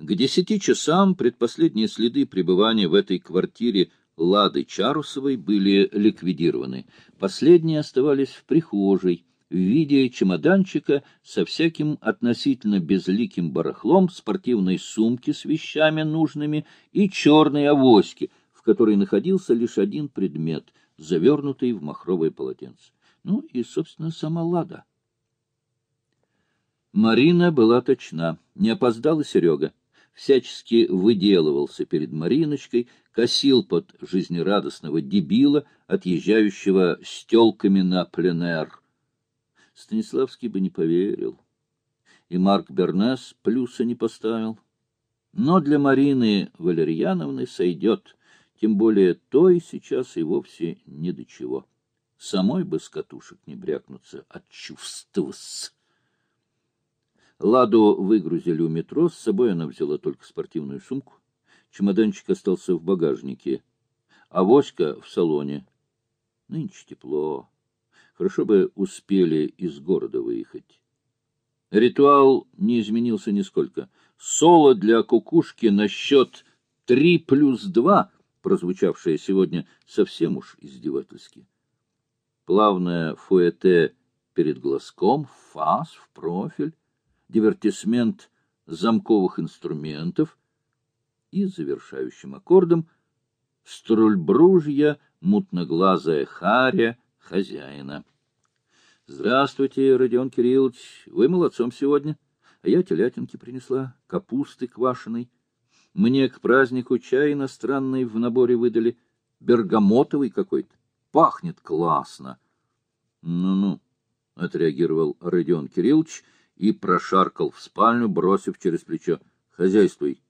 К десяти часам предпоследние следы пребывания в этой квартире Лады Чарусовой были ликвидированы. Последние оставались в прихожей, в виде чемоданчика со всяким относительно безликим барахлом, спортивной сумки с вещами нужными и черной авоськи, в которой находился лишь один предмет, завернутый в махровое полотенце. Ну и, собственно, сама Лада. Марина была точна. Не опоздала Серега всячески выделывался перед Мариночкой, косил под жизнерадостного дебила, отъезжающего с телками на пленэр. Станиславский бы не поверил. И Марк Бернес плюса не поставил. Но для Марины Валерьяновны сойдет, тем более той сейчас и вовсе ни до чего. Самой бы с катушек не брякнуться от чувств. Ладу выгрузили у метро, с собой она взяла только спортивную сумку. Чемоданчик остался в багажнике, а Воська в салоне. Нынче тепло. Хорошо бы успели из города выехать. Ритуал не изменился нисколько. Соло для кукушки на счет три плюс два, прозвучавшее сегодня совсем уж издевательски. Плавное фуэте перед глазком, фас в профиль, дивертисмент замковых инструментов и завершающим аккордом струльбружья мутноглазая харя хозяина. — Здравствуйте, Родион Кириллович, вы молодцом сегодня. А я телятинки принесла, капусты квашеной. Мне к празднику чай иностранный в наборе выдали, бергамотовый какой-то. Пахнет классно. Ну — Ну-ну, — отреагировал Родион Кириллович, — и прошаркал в спальню, бросив через плечо. «Хозяйствуй».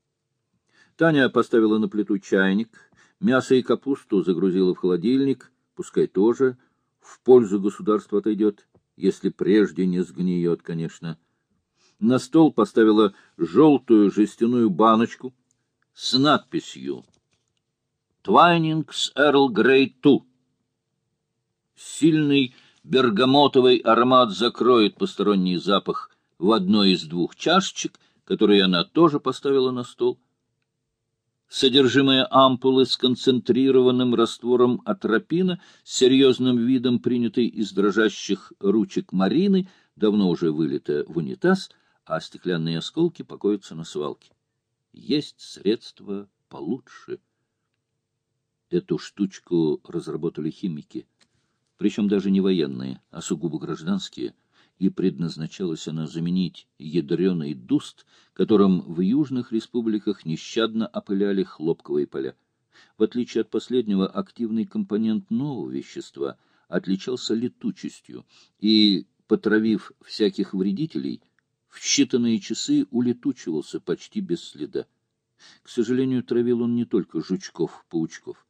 Таня поставила на плиту чайник, мясо и капусту загрузила в холодильник, пускай тоже в пользу государства отойдет, если прежде не сгниет, конечно. На стол поставила желтую жестяную баночку с надписью «Твайнингс Эрл Грей Ту». Сильный бергамотовый аромат закроет посторонний запах в одной из двух чашечек, которые она тоже поставила на стол. Содержимое ампулы с концентрированным раствором атропина, с серьезным видом принятой из дрожащих ручек Марины, давно уже вылито в унитаз, а стеклянные осколки покоятся на свалке. Есть средства получше. Эту штучку разработали химики, причем даже не военные, а сугубо гражданские — и предназначалась она заменить ядреный дуст, которым в южных республиках нещадно опыляли хлопковые поля. В отличие от последнего, активный компонент нового вещества отличался летучестью и, потравив всяких вредителей, в считанные часы улетучивался почти без следа. К сожалению, травил он не только жучков-паучков.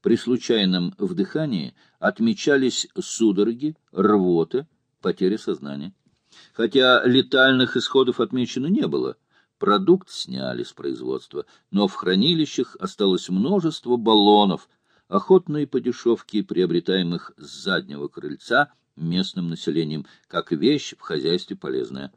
При случайном вдыхании отмечались судороги, рвота, потери сознания. Хотя летальных исходов отмечено не было, продукт сняли с производства, но в хранилищах осталось множество баллонов, охотно и по дешевке приобретаемых с заднего крыльца местным населением, как вещь в хозяйстве полезная.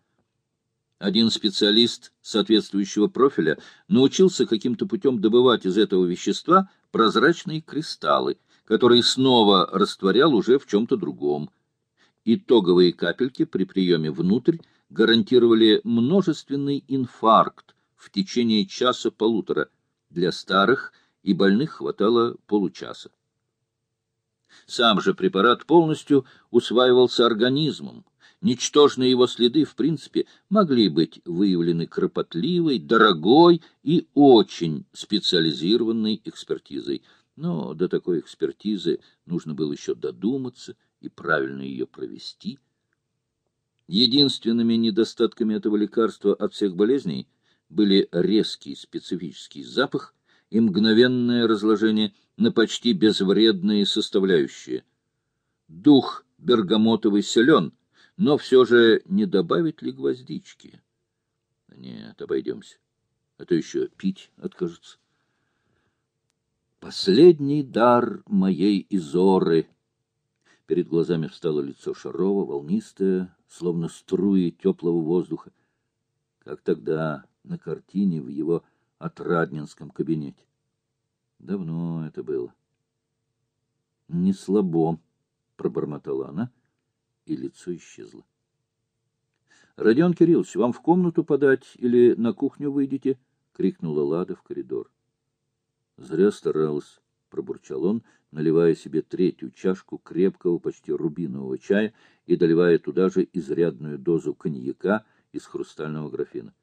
Один специалист соответствующего профиля научился каким-то путем добывать из этого вещества прозрачные кристаллы, которые снова растворял уже в чем-то другом – Итоговые капельки при приеме внутрь гарантировали множественный инфаркт в течение часа-полутора. Для старых и больных хватало получаса. Сам же препарат полностью усваивался организмом. Ничтожные его следы, в принципе, могли быть выявлены кропотливой, дорогой и очень специализированной экспертизой. Но до такой экспертизы нужно было еще додуматься и правильно ее провести. Единственными недостатками этого лекарства от всех болезней были резкий специфический запах и мгновенное разложение на почти безвредные составляющие. Дух бергамотовый силен, но все же не добавить ли гвоздички? Нет, обойдемся, а то еще пить откажется. Последний дар моей Изоры — Перед глазами встало лицо Шарова, волнистое, словно струи теплого воздуха. Как тогда, на картине в его отраднинском кабинете. Давно это было. — Не слабо, — пробормотала она, и лицо исчезло. — Родион Кириллович, вам в комнату подать или на кухню выйдете? — крикнула Лада в коридор. — Зря старалась, — пробурчал он, наливая себе третью чашку крепкого, почти рубинового чая и доливая туда же изрядную дозу коньяка из хрустального графина.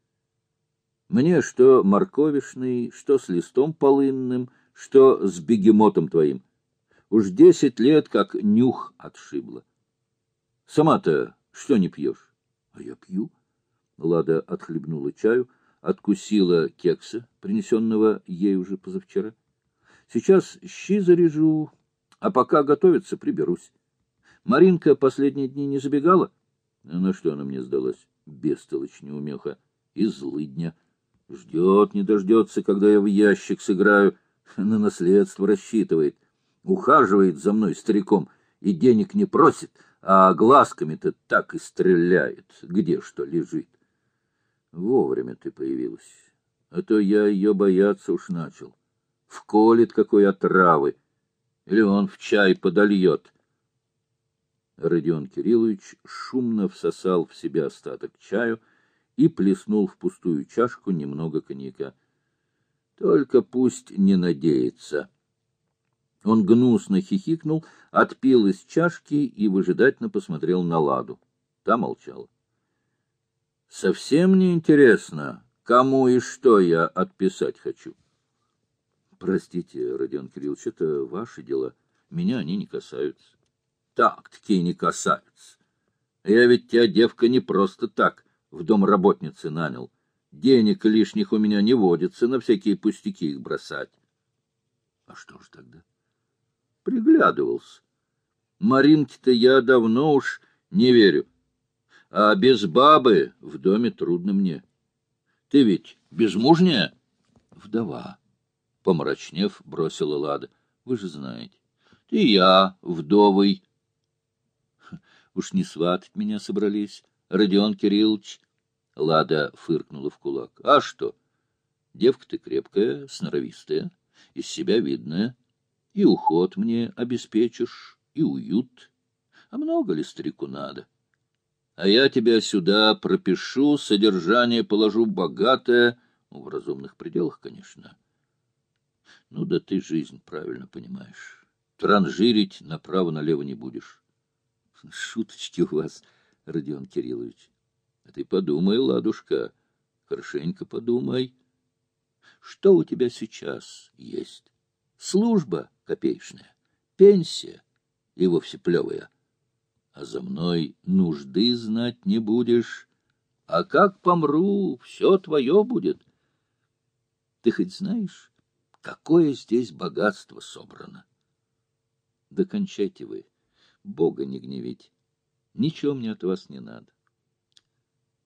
Мне что морковишный, что с листом полынным, что с бегемотом твоим. Уж десять лет как нюх отшибло. Сама-то что не пьешь? А я пью. Лада отхлебнула чаю, откусила кекса, принесенного ей уже позавчера. Сейчас щи заряжу, а пока готовится, приберусь. Маринка последние дни не забегала? На что она мне сдалась? Бестолочь неумеха и злыдня. Ждет, не дождется, когда я в ящик сыграю. На наследство рассчитывает. Ухаживает за мной стариком и денег не просит, а глазками-то так и стреляет, где что лежит. Вовремя ты появилась, а то я ее бояться уж начал вколет какой отравы, или он в чай подольет. Родион Кириллович шумно всосал в себя остаток чаю и плеснул в пустую чашку немного коньяка. Только пусть не надеется. Он гнусно хихикнул, отпил из чашки и выжидательно посмотрел на Ладу. Та молчала. — Совсем не интересно, кому и что я отписать хочу. Простите, Родион Кириллович, это ваши дела. Меня они не касаются. Так-таки не касаются. Я ведь тебя, девка, не просто так в дом работницы нанял. Денег лишних у меня не водится, на всякие пустяки их бросать. А что ж тогда? Приглядывался. Маринке-то я давно уж не верю. А без бабы в доме трудно мне. Ты ведь безмужняя? Вдова. Помрачнев, бросила Лада. — Вы же знаете. — И я вдовый. — Уж не сватать меня собрались, Родион Кириллович. Лада фыркнула в кулак. — А что? Девка ты крепкая, сноровистая, из себя видная. И уход мне обеспечишь, и уют. А много ли старику надо? А я тебя сюда пропишу, содержание положу богатое, в разумных пределах, конечно. Ну да ты жизнь правильно понимаешь. Транжирить направо-налево не будешь. Шуточки у вас, Родион Кириллович. А ты подумай, ладушка, хорошенько подумай. Что у тебя сейчас есть? Служба копеечная, пенсия и вовсе плевая. А за мной нужды знать не будешь. А как помру, все твое будет. Ты хоть знаешь, Какое здесь богатство собрано! Докончайте вы, Бога не гневите. Ничего мне от вас не надо.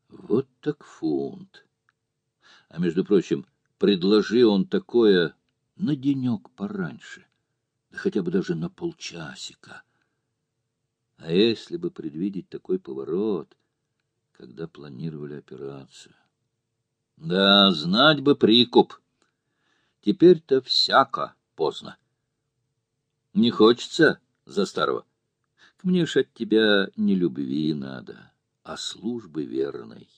Вот так фунт. А между прочим, предложи он такое на денек пораньше, да хотя бы даже на полчасика. А если бы предвидеть такой поворот, когда планировали операцию? Да, знать бы прикуп. Теперь-то всяко поздно. Не хочется за старого. К мне ж от тебя не любви надо, а службы верной.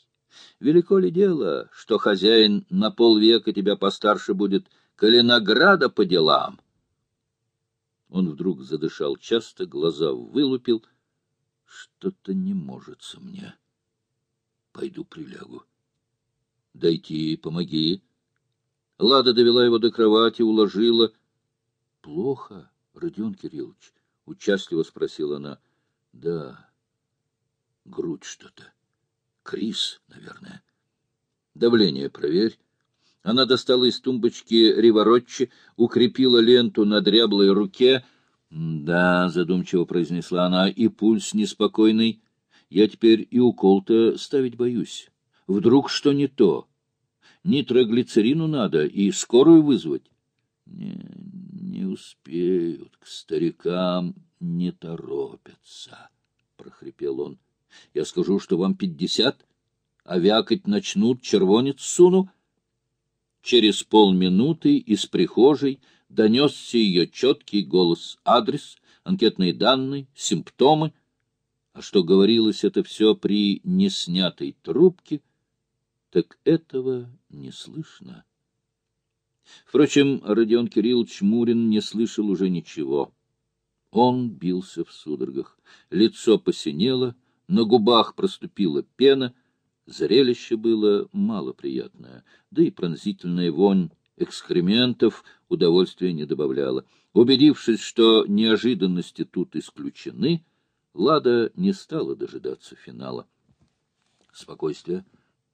Велико ли дело, что хозяин на полвека тебя постарше будет, коли награда по делам? Он вдруг задышал часто, глаза вылупил. Что-то не можется мне. Пойду прилягу. Дойти, помоги. Лада довела его до кровати, уложила. — Плохо, Родион Кириллович? — участливо спросила она. — Да, грудь что-то. Крис, наверное. Давление проверь. Она достала из тумбочки риворотчи, укрепила ленту на дряблой руке. — Да, — задумчиво произнесла она, — и пульс неспокойный. Я теперь и укол-то ставить боюсь. Вдруг что не то? Нитроглицерину надо и скорую вызвать. Не, не успеют, к старикам не торопятся, — прохрипел он. Я скажу, что вам пятьдесят, а вякать начнут, червонец суну. Через полминуты из прихожей донесся ее четкий голос, адрес, анкетные данные, симптомы. А что говорилось это все при неснятой трубке, так этого не слышно. Впрочем, Родион Кириллович Мурин не слышал уже ничего. Он бился в судорогах. Лицо посинело, на губах проступила пена. Зрелище было малоприятное, да и пронзительная вонь экскрементов удовольствия не добавляла. Убедившись, что неожиданности тут исключены, Лада не стала дожидаться финала. Спокойствие,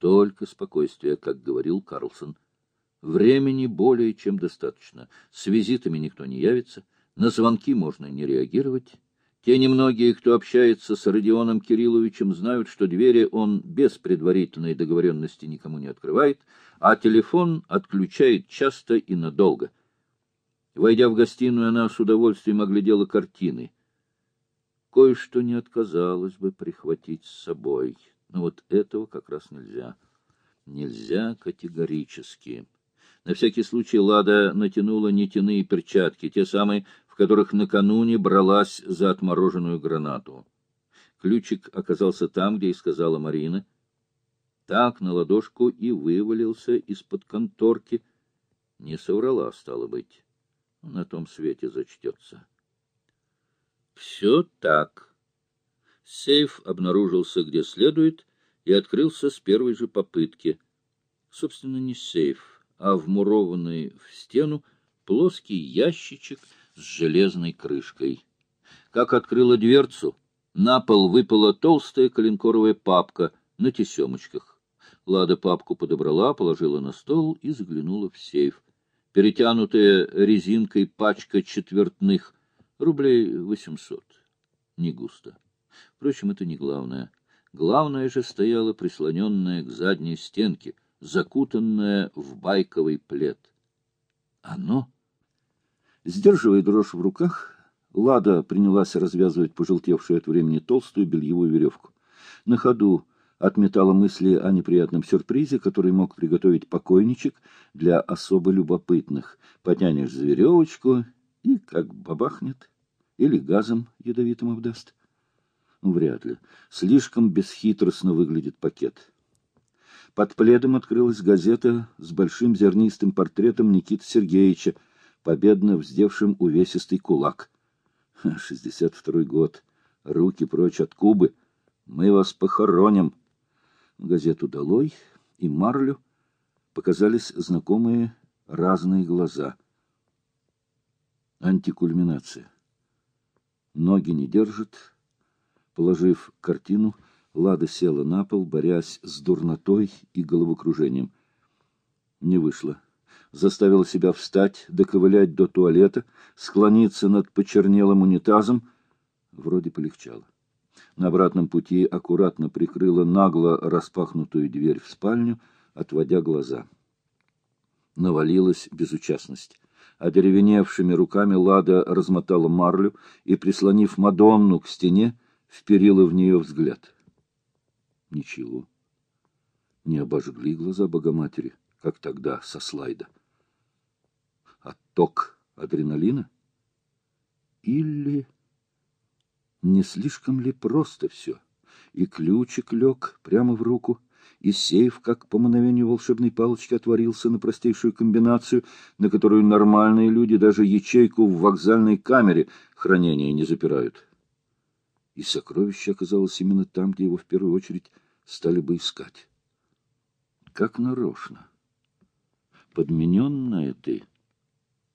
только спокойствие, как говорил Карлсон. Времени более чем достаточно. С визитами никто не явится, на звонки можно не реагировать. Те немногие, кто общается с Родионом Кирилловичем, знают, что двери он без предварительной договоренности никому не открывает, а телефон отключает часто и надолго. Войдя в гостиную, она с удовольствием оглядела картины. Кое-что не отказалось бы прихватить с собой, но вот этого как раз нельзя. Нельзя категорически. На всякий случай Лада натянула нитяные перчатки, те самые, в которых накануне бралась за отмороженную гранату. Ключик оказался там, где и сказала Марина. Так на ладошку и вывалился из-под конторки. Не соврала, стало быть. На том свете зачтется. Все так. Сейф обнаружился где следует и открылся с первой же попытки. Собственно, не сейф а вмурованный в стену плоский ящичек с железной крышкой. Как открыла дверцу, на пол выпала толстая коленкоровая папка на тесемочках. Лада папку подобрала, положила на стол и заглянула в сейф. Перетянутая резинкой пачка четвертных, рублей восемьсот. Не густо. Впрочем, это не главное. Главное же стояло прислоненное к задней стенке — закутанное в байковый плед. Оно? Сдерживая дрожь в руках, Лада принялась развязывать пожелтевшую от времени толстую бельевую веревку. На ходу отметала мысли о неприятном сюрпризе, который мог приготовить покойничек для особо любопытных. Потянешь за веревочку и как бабахнет, или газом ядовитым обдаст. Ну, вряд ли. Слишком бесхитростно выглядит пакет. Под пледом открылась газета с большим зернистым портретом Никиты Сергеевича, победно вздевшим увесистый кулак. Шестьдесят второй год. Руки прочь от Кубы. Мы вас похороним. Газету долой и марлю показались знакомые разные глаза. Антикульминация. Ноги не держит. Положив картину, Лада села на пол, борясь с дурнотой и головокружением. Не вышло. Заставила себя встать, доковылять до туалета, склониться над почернелым унитазом. Вроде полегчало. На обратном пути аккуратно прикрыла нагло распахнутую дверь в спальню, отводя глаза. Навалилась безучастность. Одеревеневшими руками Лада размотала марлю и, прислонив Мадонну к стене, вперила в нее взгляд. Ничего. Не обожгли глаза Богоматери, как тогда со слайда. Отток адреналина? Или не слишком ли просто все? И ключик лег прямо в руку, и сейф, как по мановению волшебной палочки, отворился на простейшую комбинацию, на которую нормальные люди даже ячейку в вокзальной камере хранения не запирают. И сокровище оказалось именно там, где его в первую очередь стали бы искать. Как нарочно. Подмененная ты.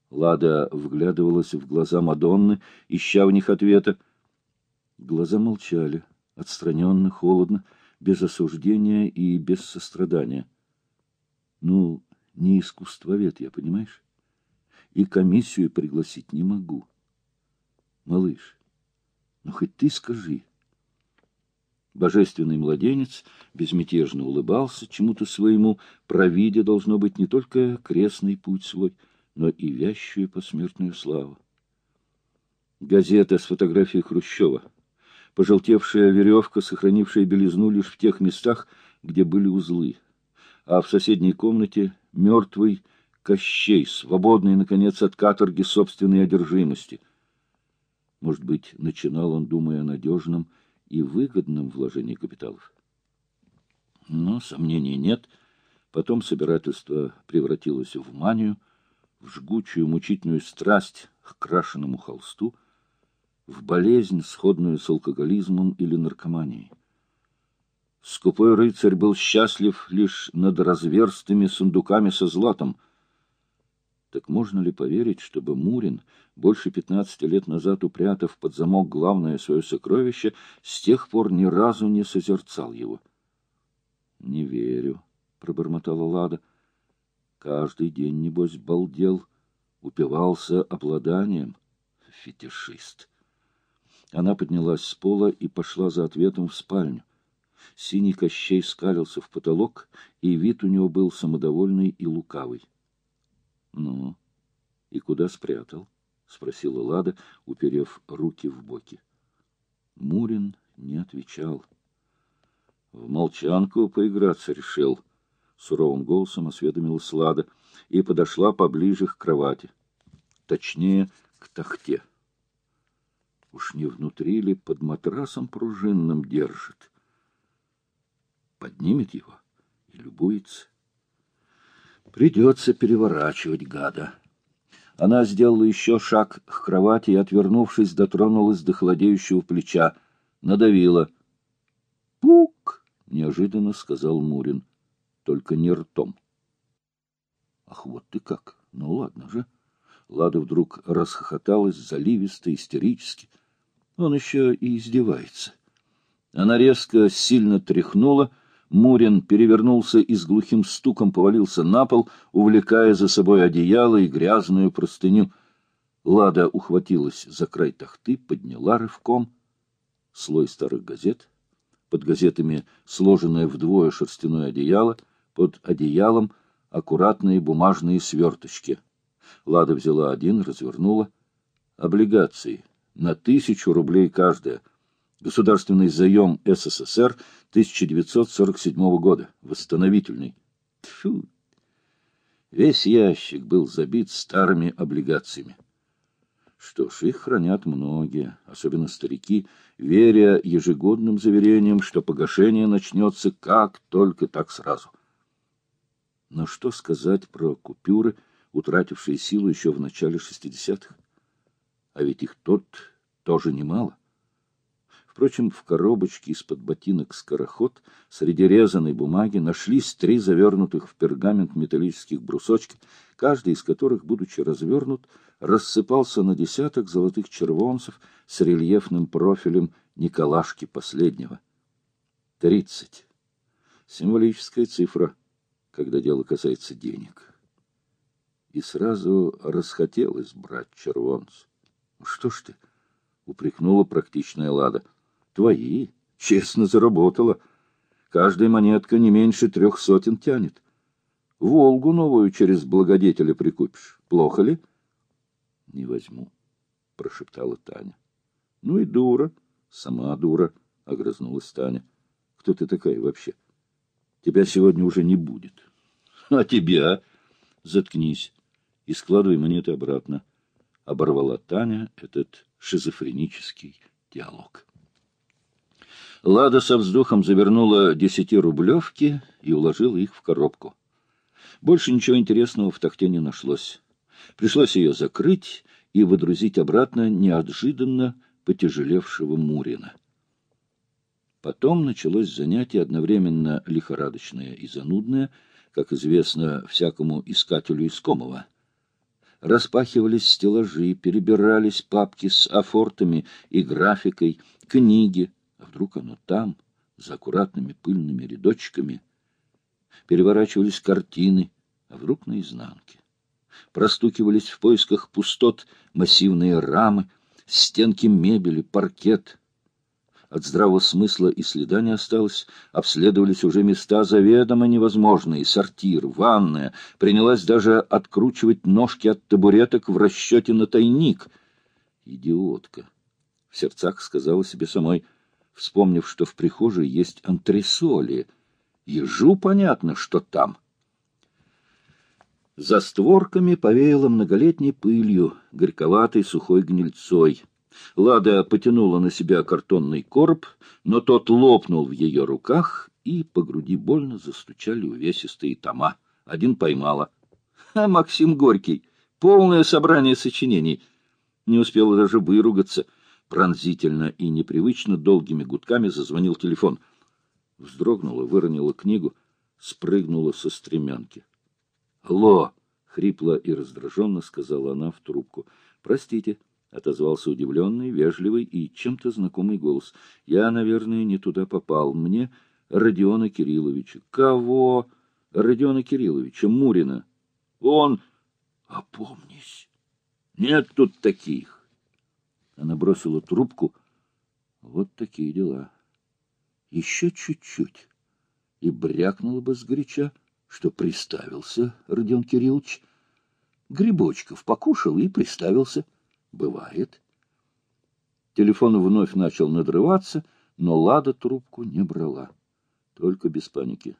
Лада вглядывалась в глаза Мадонны, ища в них ответа. Глаза молчали, отстраненно, холодно, без осуждения и без сострадания. Ну, не искусствовед я, понимаешь? И комиссию пригласить не могу. Малыш, ну хоть ты скажи, Божественный младенец безмятежно улыбался чему-то своему, провидя, должно быть, не только крестный путь свой, но и вящую посмертную славу. Газета с фотографией Хрущева. Пожелтевшая веревка, сохранившая белизну лишь в тех местах, где были узлы, а в соседней комнате мертвый Кощей, свободный, наконец, от каторги собственной одержимости. Может быть, начинал он, думая о надежном и выгодном вложении капиталов. Но сомнений нет. Потом собирательство превратилось в манию, в жгучую мучительную страсть к крашенному холсту, в болезнь, сходную с алкоголизмом или наркоманией. Скупой рыцарь был счастлив лишь над разверстыми сундуками со златом. Так можно ли поверить, чтобы Мурин, больше пятнадцати лет назад упрятав под замок главное свое сокровище, с тех пор ни разу не созерцал его? — Не верю, — пробормотала Лада. Каждый день, небось, балдел, упивался обладанием. Фетишист. Она поднялась с пола и пошла за ответом в спальню. Синий Кощей скалился в потолок, и вид у него был самодовольный и лукавый. — Ну, и куда спрятал? — спросила Лада, уперев руки в боки. Мурин не отвечал. — В молчанку поиграться решил, — суровым голосом осведомилась Лада и подошла поближе к кровати. Точнее, к тахте. Уж не внутри ли под матрасом пружинным держит? поднимет его и любуется. Придется переворачивать гада. Она сделала еще шаг к кровати и, отвернувшись, дотронулась до холодеющего плеча, надавила. «Пук!» — неожиданно сказал Мурин, только не ртом. «Ах, вот ты как! Ну ладно же!» Лада вдруг расхохоталась заливисто, истерически. Он еще и издевается. Она резко, сильно тряхнула, Мурин перевернулся и с глухим стуком повалился на пол, увлекая за собой одеяло и грязную простыню. Лада ухватилась за край тахты, подняла рывком слой старых газет. Под газетами сложенное вдвое шерстяное одеяло, под одеялом аккуратные бумажные сверточки. Лада взяла один, развернула. Облигации на тысячу рублей каждая — Государственный заем СССР 1947 года. Восстановительный. Тьфу! Весь ящик был забит старыми облигациями. Что ж, их хранят многие, особенно старики, веря ежегодным заверениям, что погашение начнется как только так сразу. Но что сказать про купюры, утратившие силу еще в начале 60-х? А ведь их тот тоже немало. Впрочем, в коробочке из-под ботинок скороход среди резаной бумаги нашлись три завернутых в пергамент металлических брусочка, каждый из которых, будучи развернут, рассыпался на десяток золотых червонцев с рельефным профилем Николашки последнего. Тридцать. Символическая цифра, когда дело касается денег. И сразу расхотелось брать червонц. — Что ж ты? — упрекнула практичная Лада. — Твои. Честно заработала. Каждая монетка не меньше трех сотен тянет. Волгу новую через благодетеля прикупишь. Плохо ли? — Не возьму, — прошептала Таня. — Ну и дура. Сама дура, — огрызнулась Таня. — Кто ты такая вообще? Тебя сегодня уже не будет. — А тебя? Заткнись и складывай монеты обратно. Оборвала Таня этот шизофренический диалог. Лада со вздохом завернула десятирублевки и уложила их в коробку. Больше ничего интересного в тахте не нашлось. Пришлось ее закрыть и выдрузить обратно неожиданно потяжелевшего Мурина. Потом началось занятие одновременно лихорадочное и занудное, как известно всякому искателю искомого. Распахивались стеллажи, перебирались папки с афортами и графикой, книги, а вдруг оно там, за аккуратными пыльными рядочками? Переворачивались картины, а вдруг наизнанке? Простукивались в поисках пустот массивные рамы, стенки мебели, паркет. От здравого смысла и следа не осталось. Обследовались уже места заведомо невозможные. Сортир, ванная. Принялась даже откручивать ножки от табуреток в расчете на тайник. Идиотка. В сердцах сказала себе самой — вспомнив, что в прихожей есть антресоли. Ежу понятно, что там. За створками повеяло многолетней пылью, горьковатой сухой гнильцой. Лада потянула на себя картонный короб, но тот лопнул в ее руках, и по груди больно застучали увесистые тома. Один поймала. А Максим Горький! Полное собрание сочинений. Не успела даже выругаться. Пронзительно и непривычно долгими гудками зазвонил телефон. Вздрогнула, выронила книгу, спрыгнула со стремянки. «Алло!» — хрипло и раздраженно сказала она в трубку. «Простите», — отозвался удивленный, вежливый и чем-то знакомый голос. «Я, наверное, не туда попал. Мне Родиона Кирилловича». «Кого?» «Родиона Кирилловича, Мурина». «Он...» «Опомнись! Нет тут таких!» Она бросила трубку. «Вот такие дела. Еще чуть-чуть, и брякнула бы сгоряча» что приставился Родион Кириллович. Грибочков покушал и приставился. Бывает. Телефон вновь начал надрываться, но Лада трубку не брала. Только без паники.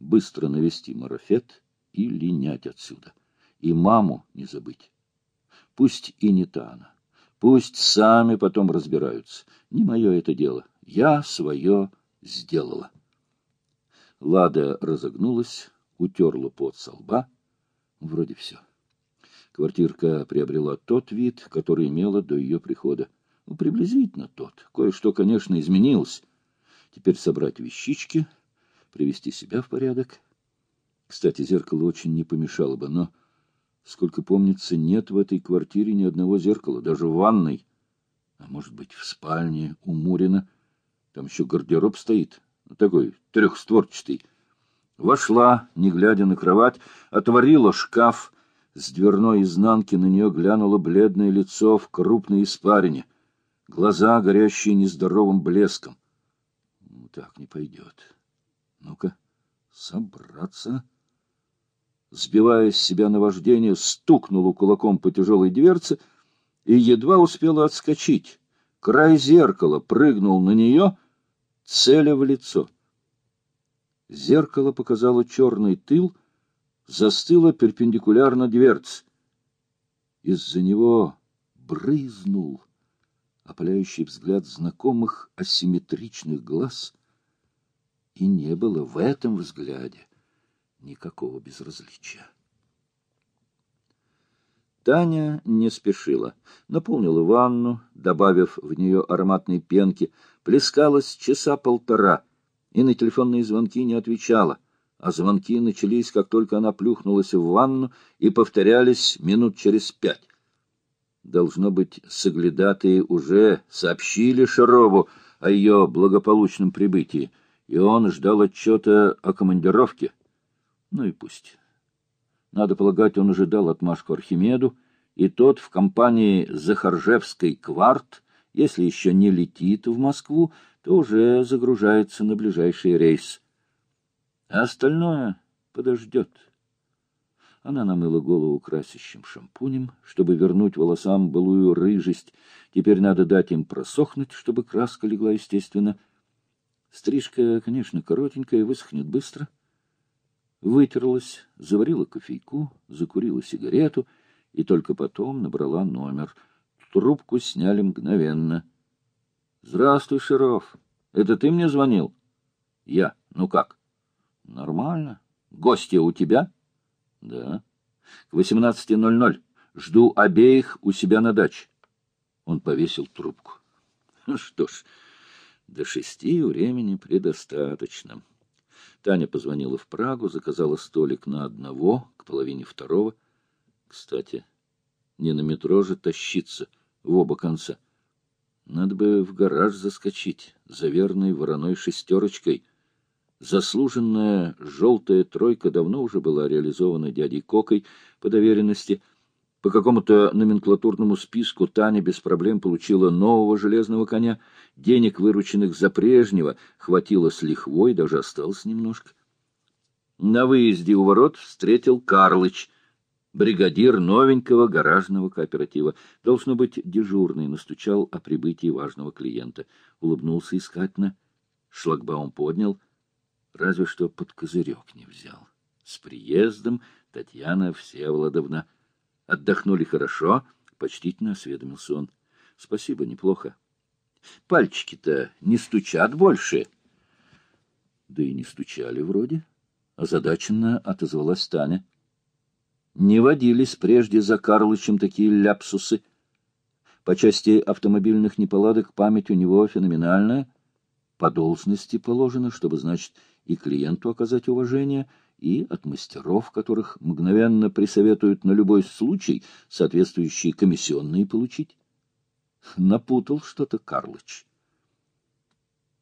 Быстро навести марафет и линять отсюда. И маму не забыть. Пусть и не та она. Пусть сами потом разбираются. Не мое это дело. Я свое сделала. Лада разогнулась, утерла пот со лба. Вроде все. Квартирка приобрела тот вид, который имела до ее прихода. Ну, приблизительно тот. Кое-что, конечно, изменилось. Теперь собрать вещички, привести себя в порядок. Кстати, зеркало очень не помешало бы, но, сколько помнится, нет в этой квартире ни одного зеркала, даже в ванной. А может быть, в спальне у Мурина. Там еще гардероб стоит, такой трехстворчатый. Вошла, не глядя на кровать, отворила шкаф. С дверной изнанки на нее глянуло бледное лицо в крупной испарине, глаза, горящие нездоровым блеском. Ну, так не пойдет. Ну-ка, собраться. Сбивая с себя наваждение, стукнула кулаком по тяжелой дверце и едва успела отскочить. Край зеркала прыгнул на нее, целя в лицо. Зеркало показало черный тыл, застыло перпендикулярно дверц. Из-за него брызнул опаляющий взгляд знакомых асимметричных глаз, и не было в этом взгляде никакого безразличия. Таня не спешила. Наполнила ванну, добавив в нее ароматной пенки, плескалась часа полтора — и на телефонные звонки не отвечала, а звонки начались, как только она плюхнулась в ванну, и повторялись минут через пять. Должно быть, соглядатые уже сообщили Шарову о ее благополучном прибытии, и он ждал отчета о командировке. Ну и пусть. Надо полагать, он ожидал отмашку Архимеду, и тот в компании Захаржевской «Кварт», если еще не летит в Москву, то уже загружается на ближайший рейс. А остальное подождет. Она намыла голову красящим шампунем, чтобы вернуть волосам былую рыжесть. Теперь надо дать им просохнуть, чтобы краска легла естественно. Стрижка, конечно, коротенькая, высохнет быстро. Вытерлась, заварила кофейку, закурила сигарету и только потом набрала номер. Трубку сняли мгновенно — Здравствуй, Широв. Это ты мне звонил? Я. Ну как? Нормально. Гости у тебя? Да. К 18.00. Жду обеих у себя на даче. Он повесил трубку. Ну что ж, до шести времени предостаточно. Таня позвонила в Прагу, заказала столик на одного, к половине второго. Кстати, не на метро же тащиться в оба конца. Надо бы в гараж заскочить за верной вороной шестерочкой. Заслуженная желтая тройка давно уже была реализована дядей Кокой по доверенности. По какому-то номенклатурному списку Таня без проблем получила нового железного коня. Денег, вырученных за прежнего, хватило с лихвой, даже осталось немножко. На выезде у ворот встретил Карлыч — бригадир новенького гаражного кооператива. Должно быть, дежурный настучал о прибытии важного клиента. Улыбнулся искательно. Шлагбаум поднял. Разве что под козырек не взял. С приездом Татьяна Всеволодовна. Отдохнули хорошо, почтительно осведомился он. Спасибо, неплохо. Пальчики-то не стучат больше. Да и не стучали вроде. Озадаченно отозвалась Таня. Не водились прежде за Карлычем такие ляпсусы. По части автомобильных неполадок память у него феноменальная. По должности положено, чтобы, значит, и клиенту оказать уважение, и от мастеров, которых мгновенно присоветуют на любой случай соответствующие комиссионные получить. Напутал что-то Карлыч.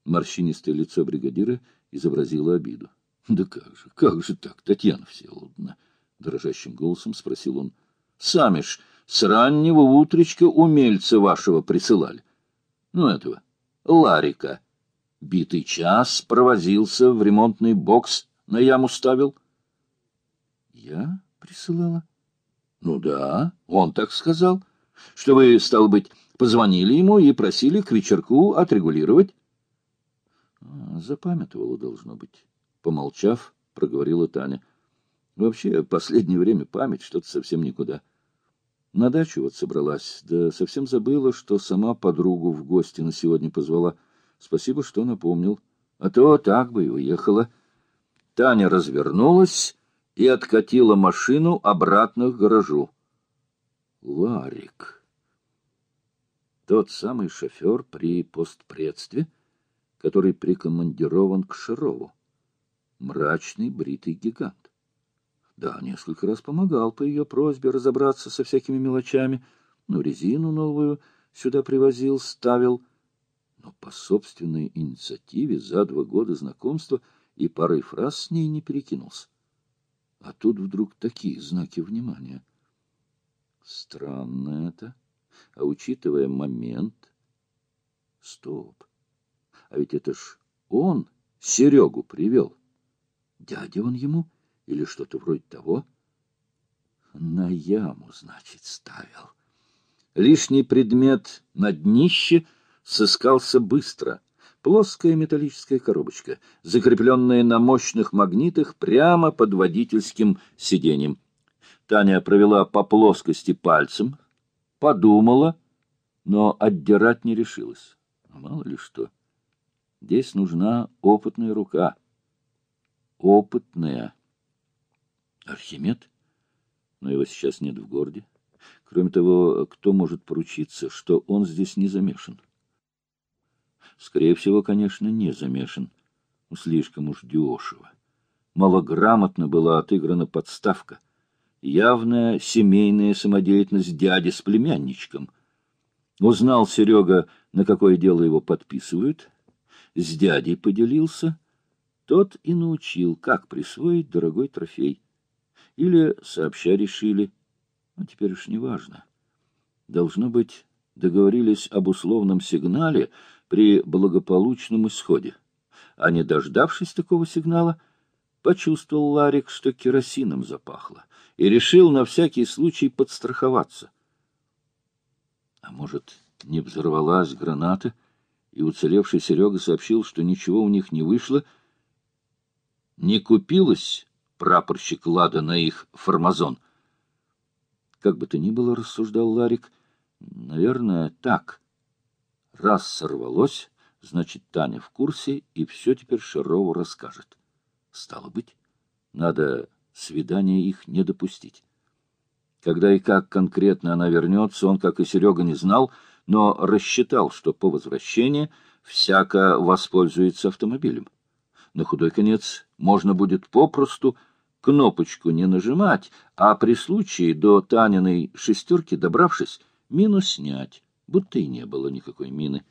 Морщинистое лицо бригадира изобразило обиду. — Да как же, как же так, Татьяна Всеволодовна? — дрожащим голосом спросил он. — Сами ж с раннего утречка умельца вашего присылали. Ну, этого, Ларика. Битый час провозился в ремонтный бокс, на яму ставил. — Я присылала? — Ну да, он так сказал. Что вы, стало быть, позвонили ему и просили к вечерку отрегулировать. А, запамятовала, должно быть. Помолчав, проговорила Таня. Вообще, последнее время память что-то совсем никуда. На дачу вот собралась, да совсем забыла, что сама подругу в гости на сегодня позвала. Спасибо, что напомнил. А то так бы и уехала. Таня развернулась и откатила машину обратно к гаражу. Ларик. Тот самый шофер при постпредстве, который прикомандирован к Шарову. Мрачный бритый гигант. Да, несколько раз помогал по ее просьбе разобраться со всякими мелочами. Ну, резину новую сюда привозил, ставил. Но по собственной инициативе за два года знакомства и парой фраз с ней не перекинулся. А тут вдруг такие знаки внимания. Странно это. А учитывая момент... Стоп. А ведь это ж он Серегу привел. Дядя он ему или что-то вроде того? На яму, значит, ставил. Лишний предмет на днище сыскался быстро. Плоская металлическая коробочка, закрепленная на мощных магнитах прямо под водительским сиденьем. Таня провела по плоскости пальцем, подумала, но отдирать не решилась. Мало ли что. Здесь нужна опытная рука. Опытная. Архимед? Но его сейчас нет в городе. Кроме того, кто может поручиться, что он здесь не замешан? Скорее всего, конечно, не замешан. Слишком уж дешево. Малограмотно была отыграна подставка — явная семейная самодеятельность дяди с племянничком. Узнал Серега, на какое дело его подписывают, с дядей поделился, тот и научил, как присвоить дорогой трофей. Или сообща решили, а теперь уж не важно. Должно быть, договорились об условном сигнале при благополучном исходе. А не дождавшись такого сигнала, почувствовал Ларик, что керосином запахло и решил на всякий случай подстраховаться. А может, не взорвалась граната, и уцелевший Серега сообщил, что ничего у них не вышло, не купилась прапорщик Лада на их формазон. Как бы то ни было, рассуждал Ларик, наверное, так. Раз сорвалось, значит, Таня в курсе, и все теперь Шарову расскажет. Стало быть, надо свидания их не допустить. Когда и как конкретно она вернется, он, как и Серега, не знал, но рассчитал, что по возвращении всяко воспользуется автомобилем. На худой конец можно будет попросту кнопочку не нажимать, а при случае до Таниной шестерки, добравшись, мину снять, будто и не было никакой мины.